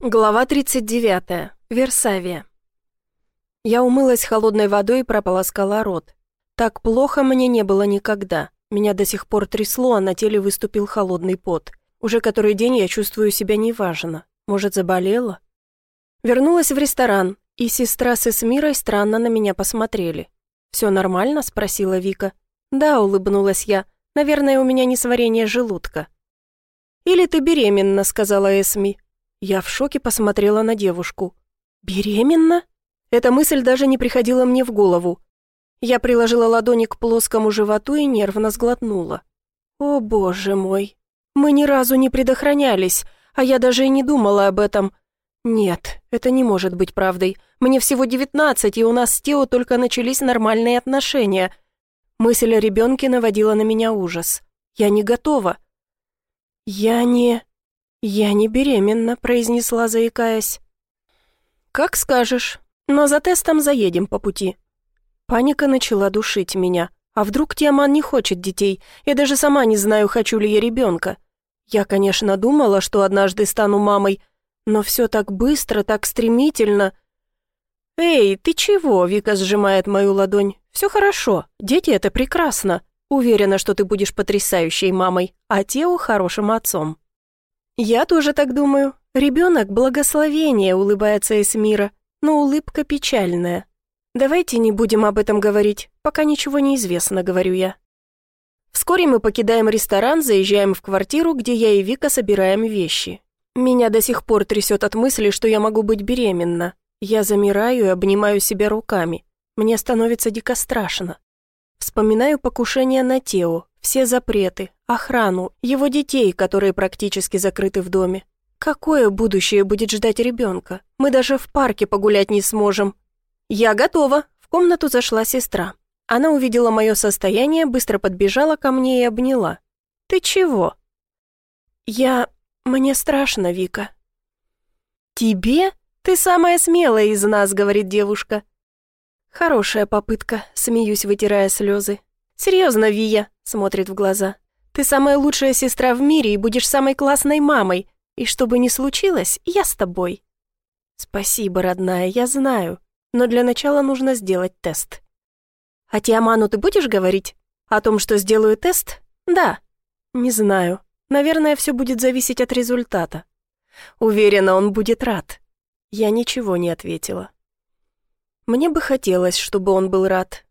Глава 39. Версавия. Я умылась холодной водой и прополоскала рот. Так плохо мне не было никогда. Меня до сих пор трясло, а на теле выступил холодный пот. Уже который день я чувствую себя неважно. Может, заболела? Вернулась в ресторан, и сестра с Эсмирой странно на меня посмотрели. «Все нормально?» – спросила Вика. «Да», – улыбнулась я. «Наверное, у меня несварение желудка». «Или ты беременна», – сказала Эсми. Я в шоке посмотрела на девушку. «Беременна?» Эта мысль даже не приходила мне в голову. Я приложила ладони к плоскому животу и нервно сглотнула. «О, боже мой! Мы ни разу не предохранялись, а я даже и не думала об этом. Нет, это не может быть правдой. Мне всего девятнадцать, и у нас с Тео только начались нормальные отношения. Мысль о ребенке наводила на меня ужас. Я не готова. Я не... «Я не беременна», — произнесла, заикаясь. «Как скажешь, но за тестом заедем по пути». Паника начала душить меня. А вдруг Тиаман не хочет детей? Я даже сама не знаю, хочу ли я ребенка. Я, конечно, думала, что однажды стану мамой, но все так быстро, так стремительно. «Эй, ты чего?» — Вика сжимает мою ладонь. «Все хорошо, дети — это прекрасно. Уверена, что ты будешь потрясающей мамой, а Тео — хорошим отцом». «Я тоже так думаю. Ребенок — благословение», — улыбается Эсмира, но улыбка печальная. «Давайте не будем об этом говорить, пока ничего не известно», — говорю я. Вскоре мы покидаем ресторан, заезжаем в квартиру, где я и Вика собираем вещи. Меня до сих пор трясет от мысли, что я могу быть беременна. Я замираю и обнимаю себя руками. Мне становится дико страшно. Вспоминаю покушение на Тео, все запреты, охрану, его детей, которые практически закрыты в доме. Какое будущее будет ждать ребенка? Мы даже в парке погулять не сможем. Я готова. В комнату зашла сестра. Она увидела мое состояние, быстро подбежала ко мне и обняла. «Ты чего?» «Я... Мне страшно, Вика». «Тебе? Ты самая смелая из нас», — говорит девушка. «Хорошая попытка», — смеюсь, вытирая слезы. «Серьезно, Вия», — смотрит в глаза. «Ты самая лучшая сестра в мире и будешь самой классной мамой. И что бы ни случилось, я с тобой». «Спасибо, родная, я знаю. Но для начала нужно сделать тест». «А Тиаману ты будешь говорить? О том, что сделаю тест? Да». «Не знаю. Наверное, все будет зависеть от результата». «Уверена, он будет рад». Я ничего не ответила. Мне бы хотелось, чтобы он был рад,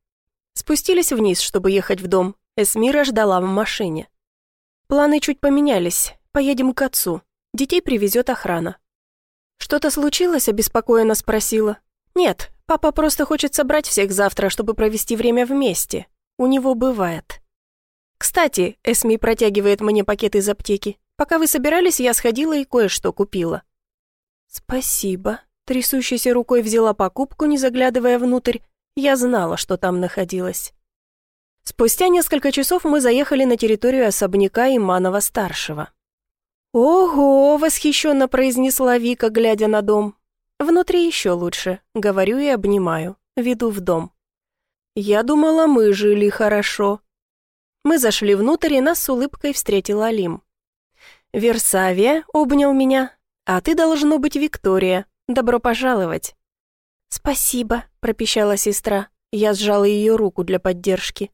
Спустились вниз, чтобы ехать в дом. Эсмира ждала в машине. Планы чуть поменялись. Поедем к отцу. Детей привезет охрана. «Что-то случилось?» – обеспокоенно спросила. «Нет, папа просто хочет собрать всех завтра, чтобы провести время вместе. У него бывает». «Кстати», – Эсми протягивает мне пакет из аптеки. «Пока вы собирались, я сходила и кое-что купила». «Спасибо», – трясущейся рукой взяла покупку, не заглядывая внутрь, я знала, что там находилось. Спустя несколько часов мы заехали на территорию особняка Иманова-старшего. «Ого!» — восхищенно произнесла Вика, глядя на дом. «Внутри еще лучше», — говорю и обнимаю, веду в дом. «Я думала, мы жили хорошо». Мы зашли внутрь, и нас с улыбкой встретил Алим. «Версавия», — обнял меня, — «а ты должно быть Виктория. Добро пожаловать». «Спасибо», — пропищала сестра. Я сжала ее руку для поддержки.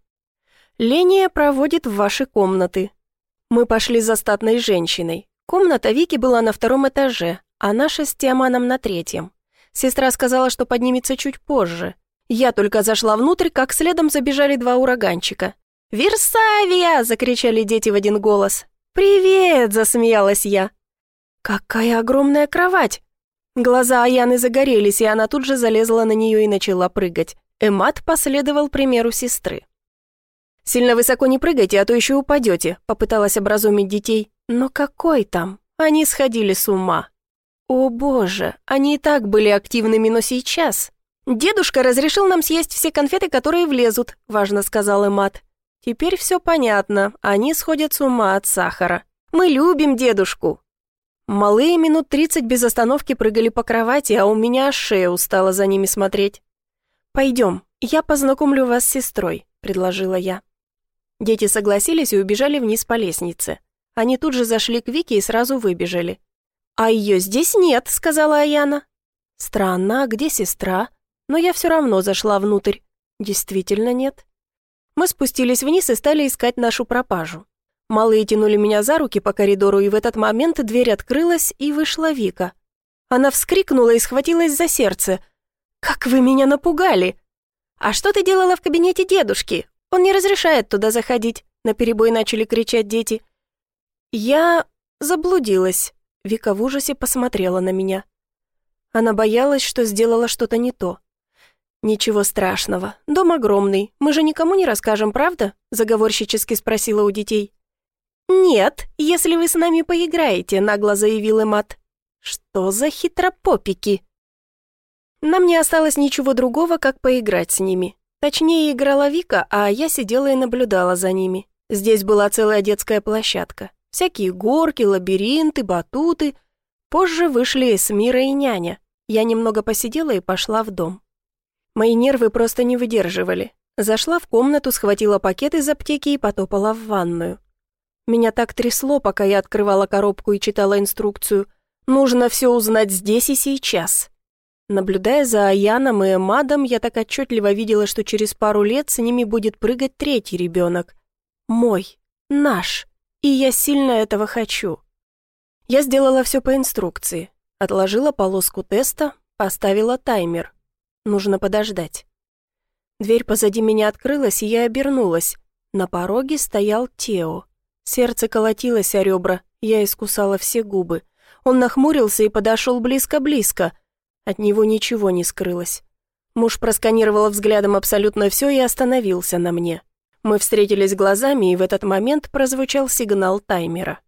«Ления проводит в ваши комнаты». Мы пошли за статной женщиной. Комната Вики была на втором этаже, а наша с Тиаманом на третьем. Сестра сказала, что поднимется чуть позже. Я только зашла внутрь, как следом забежали два ураганчика. «Версавия!» — закричали дети в один голос. «Привет!» — засмеялась я. «Какая огромная кровать! Глаза Аяны загорелись, и она тут же залезла на нее и начала прыгать. Эмат последовал примеру сестры. «Сильно высоко не прыгайте, а то еще упадете», — попыталась образумить детей. «Но какой там? Они сходили с ума». «О боже, они и так были активными, но сейчас...» «Дедушка разрешил нам съесть все конфеты, которые влезут», — важно сказал Эмат. «Теперь все понятно, они сходят с ума от сахара. Мы любим дедушку». Малые минут тридцать без остановки прыгали по кровати, а у меня шея устала за ними смотреть. «Пойдем, я познакомлю вас с сестрой», — предложила я. Дети согласились и убежали вниз по лестнице. Они тут же зашли к Вике и сразу выбежали. «А ее здесь нет», — сказала Аяна. «Странно, а где сестра?» Но я все равно зашла внутрь. Действительно нет. Мы спустились вниз и стали искать нашу пропажу. Малые тянули меня за руки по коридору, и в этот момент дверь открылась, и вышла Вика. Она вскрикнула и схватилась за сердце. «Как вы меня напугали!» «А что ты делала в кабинете дедушки? Он не разрешает туда заходить», — наперебой начали кричать дети. «Я заблудилась», — Вика в ужасе посмотрела на меня. Она боялась, что сделала что-то не то. «Ничего страшного. Дом огромный. Мы же никому не расскажем, правда?» — заговорщически спросила у детей. «Нет, если вы с нами поиграете», — нагло заявил Эмат. «Что за хитропопики?» Нам не осталось ничего другого, как поиграть с ними. Точнее, играла Вика, а я сидела и наблюдала за ними. Здесь была целая детская площадка. Всякие горки, лабиринты, батуты. Позже вышли Эсмира и няня. Я немного посидела и пошла в дом. Мои нервы просто не выдерживали. Зашла в комнату, схватила пакет из аптеки и потопала в ванную. Меня так трясло, пока я открывала коробку и читала инструкцию. Нужно все узнать здесь и сейчас. Наблюдая за Аяном и Эмадом, я так отчетливо видела, что через пару лет с ними будет прыгать третий ребенок. Мой. Наш. И я сильно этого хочу. Я сделала все по инструкции. Отложила полоску теста, поставила таймер. Нужно подождать. Дверь позади меня открылась, и я обернулась. На пороге стоял Тео. Сердце колотилось о ребра, я искусала все губы. Он нахмурился и подошел близко-близко. От него ничего не скрылось. Муж просканировал взглядом абсолютно все и остановился на мне. Мы встретились глазами, и в этот момент прозвучал сигнал таймера.